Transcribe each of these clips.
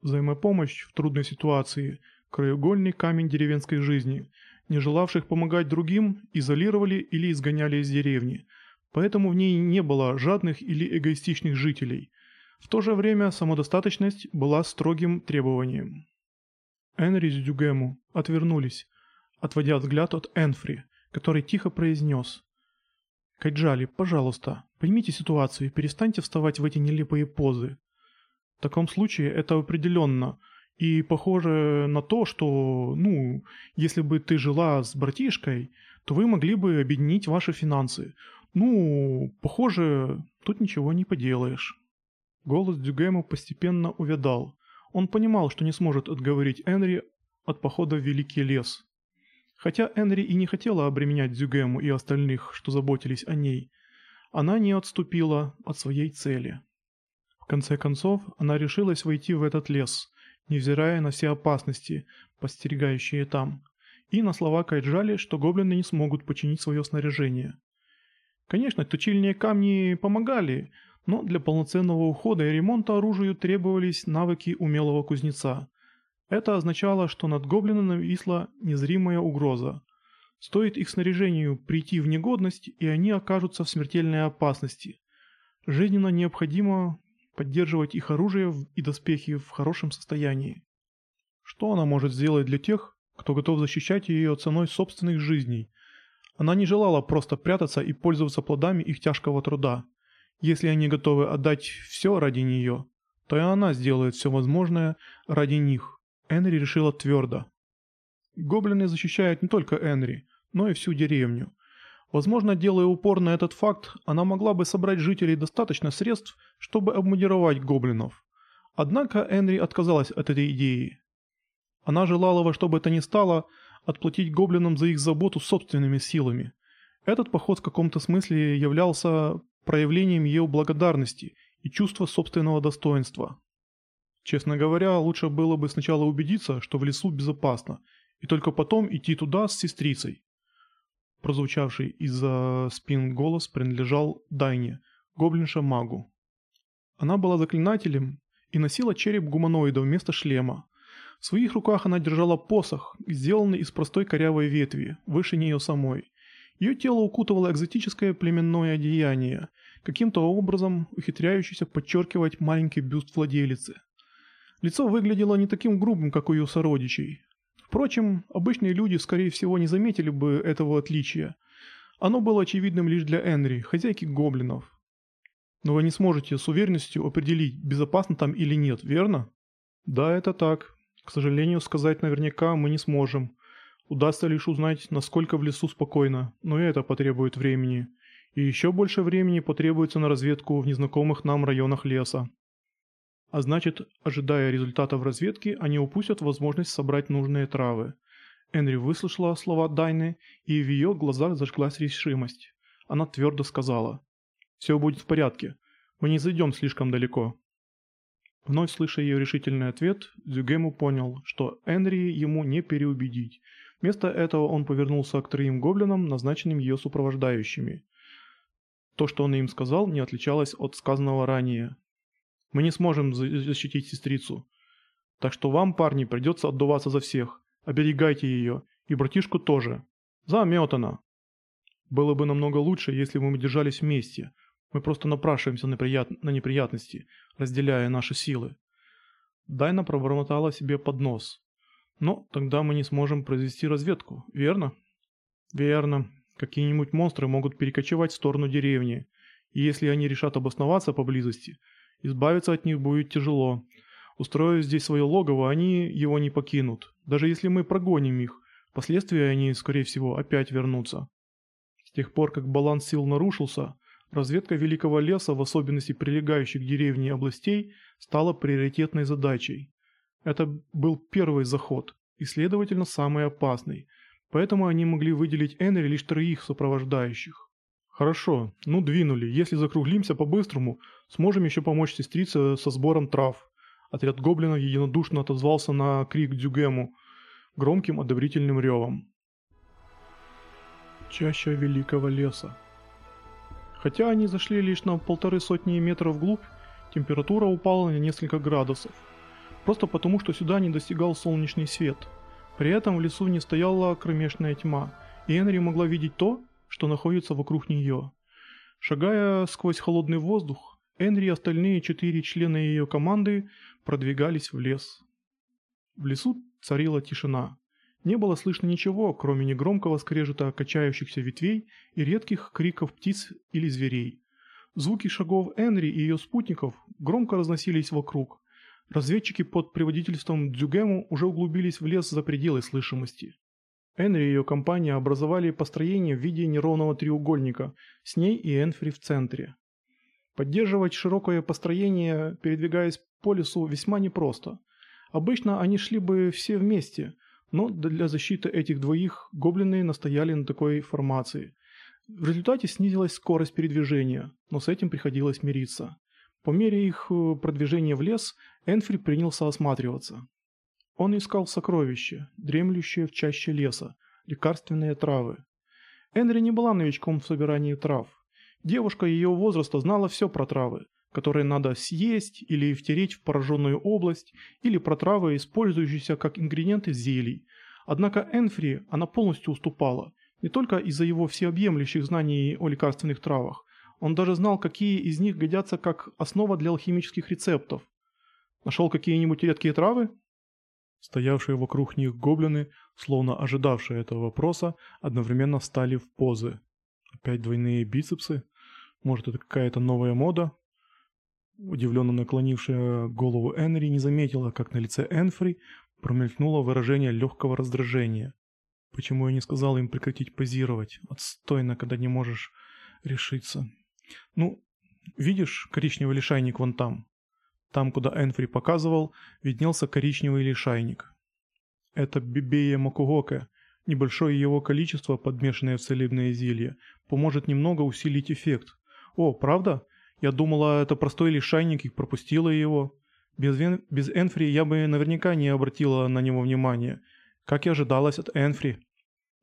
Взаимопомощь в трудной ситуации – краеугольный камень деревенской жизни. Не желавших помогать другим изолировали или изгоняли из деревни. Поэтому в ней не было жадных или эгоистичных жителей. В то же время самодостаточность была строгим требованием. Энри с Дюгему отвернулись, отводя взгляд от Энфри, который тихо произнес «Кайджали, пожалуйста, поймите ситуацию и перестаньте вставать в эти нелепые позы. В таком случае это определенно. И похоже на то, что, ну, если бы ты жила с братишкой, то вы могли бы объединить ваши финансы. Ну, похоже, тут ничего не поделаешь». Голос Дюгема постепенно увядал. Он понимал, что не сможет отговорить Энри от похода в Великий лес. Хотя Энри и не хотела обременять Дюгему и остальных, что заботились о ней, она не отступила от своей цели. Конце концов, она решилась войти в этот лес, невзирая на все опасности, постерегающие там, и на слова Кайджали, что гоблины не смогут починить свое снаряжение. Конечно, точильные камни помогали, но для полноценного ухода и ремонта оружию требовались навыки умелого кузнеца. Это означало, что над гоблином нависла незримая угроза. Стоит их снаряжению прийти в негодность, и они окажутся в смертельной опасности. Жизненно необходимо поддерживать их оружие и доспехи в хорошем состоянии. Что она может сделать для тех, кто готов защищать ее ценой собственных жизней? Она не желала просто прятаться и пользоваться плодами их тяжкого труда. Если они готовы отдать все ради нее, то и она сделает все возможное ради них. Энри решила твердо. Гоблины защищают не только Энри, но и всю деревню. Возможно, делая упор на этот факт, она могла бы собрать жителей достаточно средств, чтобы обмундировать гоблинов. Однако Энри отказалась от этой идеи. Она желала во что бы то ни стало отплатить гоблинам за их заботу собственными силами. Этот поход в каком-то смысле являлся проявлением ее благодарности и чувства собственного достоинства. Честно говоря, лучше было бы сначала убедиться, что в лесу безопасно, и только потом идти туда с сестрицей. Прозвучавший из-за спин голос принадлежал Дайне, гоблинша-магу. Она была заклинателем и носила череп гуманоида вместо шлема. В своих руках она держала посох, сделанный из простой корявой ветви, выше нее самой, ее тело укутывало экзотическое племенное одеяние, каким-то образом ухитряющееся подчеркивать маленький бюст владелицы. Лицо выглядело не таким грубым, как у ее сородичей. Впрочем, обычные люди, скорее всего, не заметили бы этого отличия. Оно было очевидным лишь для Энри, хозяйки гоблинов. Но вы не сможете с уверенностью определить, безопасно там или нет, верно? Да, это так. К сожалению, сказать наверняка мы не сможем. Удастся лишь узнать, насколько в лесу спокойно, но и это потребует времени. И еще больше времени потребуется на разведку в незнакомых нам районах леса. А значит, ожидая результатов разведки, они упустят возможность собрать нужные травы. Энри выслушала слова Дайны, и в ее глазах зажглась решимость. Она твердо сказала. «Все будет в порядке. Мы не зайдем слишком далеко». Вновь слыша ее решительный ответ, Дзюгему понял, что Энри ему не переубедить – Вместо этого он повернулся к троим гоблинам, назначенным ее сопровождающими. То, что он им сказал, не отличалось от сказанного ранее. «Мы не сможем защитить сестрицу. Так что вам, парни, придется отдуваться за всех. Оберегайте ее. И братишку тоже. Заметано!» «Было бы намного лучше, если бы мы держались вместе. Мы просто напрашиваемся на, прият... на неприятности, разделяя наши силы». Дайна пробормотала себе под нос. Но тогда мы не сможем произвести разведку, верно? Верно. Какие-нибудь монстры могут перекочевать в сторону деревни. И если они решат обосноваться поблизости, избавиться от них будет тяжело. Устроив здесь свое логово, они его не покинут. Даже если мы прогоним их, впоследствии они, скорее всего, опять вернутся. С тех пор, как баланс сил нарушился, разведка Великого леса, в особенности прилегающих к деревне областей, стала приоритетной задачей. Это был первый заход, и, следовательно, самый опасный, поэтому они могли выделить Энри лишь троих сопровождающих. Хорошо, ну двинули, если закруглимся по-быстрому, сможем еще помочь сестрице со сбором трав. Отряд гоблинов единодушно отозвался на крик Дюгему громким одобрительным ревом. Чаща великого леса. Хотя они зашли лишь на полторы сотни метров вглубь, температура упала на несколько градусов. просто потому, что сюда не достигал солнечный свет. При этом в лесу не стояла кромешная тьма, и Энри могла видеть то, что находится вокруг нее. Шагая сквозь холодный воздух, Энри и остальные четыре члена ее команды продвигались в лес. В лесу царила тишина. Не было слышно ничего, кроме негромкого скрежета качающихся ветвей и редких криков птиц или зверей. Звуки шагов Энри и ее спутников громко разносились вокруг. Разведчики под предводительством Дзюгему уже углубились в лес за пределы слышимости. Энри и ее компания образовали построение в виде неровного треугольника, с ней и Энфри в центре. Поддерживать широкое построение, передвигаясь по лесу, весьма непросто. Обычно они шли бы все вместе, но для защиты этих двоих гоблины настояли на такой формации. В результате снизилась скорость передвижения, но с этим приходилось мириться. По мере их э, продвижения в лес, Энфри принялся осматриваться. Он искал сокровища, дремлющие в чаще леса, лекарственные травы. Энри не была новичком в собирании трав. Девушка ее возраста знала все про травы, которые надо съесть или втереть в пораженную область, или про травы, использующиеся как ингредиенты зелий. Однако Энфри она полностью уступала, не только из-за его всеобъемлющих знаний о лекарственных травах, он даже знал, какие из них годятся как основа для алхимических рецептов. Нашел какие-нибудь редкие травы? Стоявшие вокруг них гоблины, словно ожидавшие этого вопроса, одновременно встали в позы. Опять двойные бицепсы? Может, это какая-то новая мода? Удивленно наклонившая голову Энри не заметила, как на лице Энфри промелькнуло выражение легкого раздражения. Почему я не сказал им прекратить позировать? Отстойно, когда не можешь решиться. Ну, видишь коричневый лишайник вон там? Там, куда Энфри показывал, виднелся коричневый лишайник. Это бибея макугока. Небольшое его количество, подмешанное в целебное зелье, поможет немного усилить эффект. О, правда? Я думала, это простой лишайник и пропустила его. Без, Вен... без Энфри я бы наверняка не обратила на него внимания. Как и ожидалось от Энфри.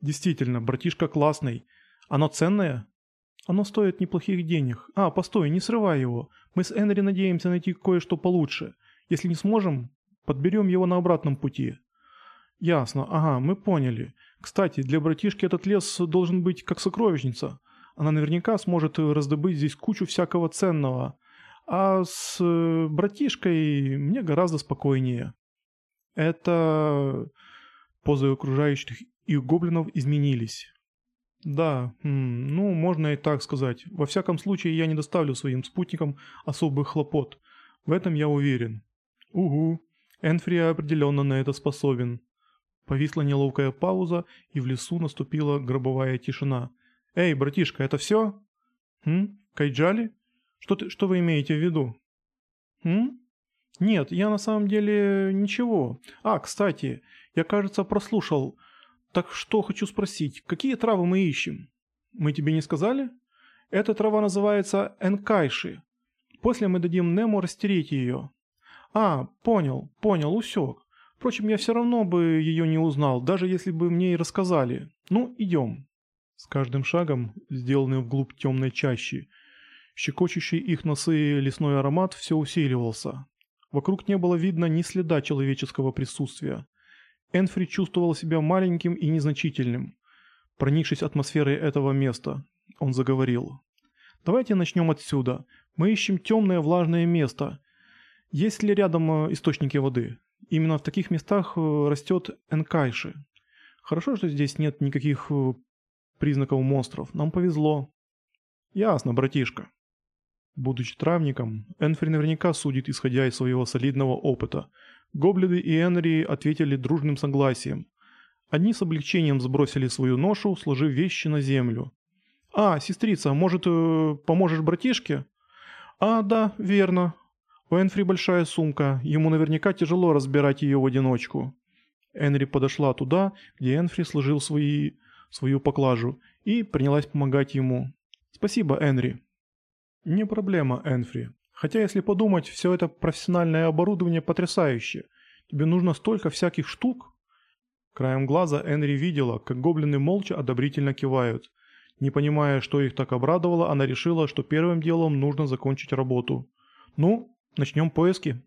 Действительно, братишка классный. Оно ценное? Оно стоит неплохих денег. А, постой, не срывай его. Мы с Энри надеемся найти кое-что получше. Если не сможем, подберем его на обратном пути. Ясно, ага, мы поняли. Кстати, для братишки этот лес должен быть как сокровищница. Она наверняка сможет раздобыть здесь кучу всякого ценного. А с э, братишкой мне гораздо спокойнее. Это... Позы окружающих и гоблинов изменились. Да, ну, можно и так сказать. Во всяком случае, я не доставлю своим спутникам особых хлопот. В этом я уверен. Угу. Энфри определенно на это способен. Повисла неловкая пауза, и в лесу наступила гробовая тишина. «Эй, братишка, это все?» «Хм? Кайджали? Что, ты, что вы имеете в виду?» «Хм? Нет, я на самом деле ничего. А, кстати, я, кажется, прослушал. Так что хочу спросить, какие травы мы ищем? Мы тебе не сказали? Эта трава называется энкайши. После мы дадим Нему растереть ее. А, понял, понял, усек. Впрочем, я все равно бы ее не узнал, даже если бы мне и рассказали. Ну, идем. С каждым шагом, сделанным вглубь темной чащи, щекочущий их носы лесной аромат все усиливался. Вокруг не было видно ни следа человеческого присутствия. Энфри чувствовал себя маленьким и незначительным. Проникшись атмосферой этого места, он заговорил. «Давайте начнем отсюда. Мы ищем темное влажное место. Есть ли рядом э, источники воды? Именно в таких местах э, растет энкайши. Хорошо, что здесь нет никаких э, признаков монстров. Нам повезло». «Ясно, братишка». Будучи травником, Энфри наверняка судит, исходя из своего солидного опыта – Гоблины и Энри ответили дружным согласием. Одни с облегчением сбросили свою ношу, сложив вещи на землю. «А, сестрица, может, э, поможешь братишке?» «А, да, верно. У Энфри большая сумка, ему наверняка тяжело разбирать ее в одиночку». Энри подошла туда, где Энфри сложил свои... свою поклажу, и принялась помогать ему. «Спасибо, Энри». «Не проблема, Энфри. Хотя, если подумать, все это профессиональное оборудование потрясающее. Тебе нужно столько всяких штук. Краем глаза Энри видела, как гоблины молча одобрительно кивают. Не понимая, что их так обрадовало, она решила, что первым делом нужно закончить работу. «Ну, начнем поиски»,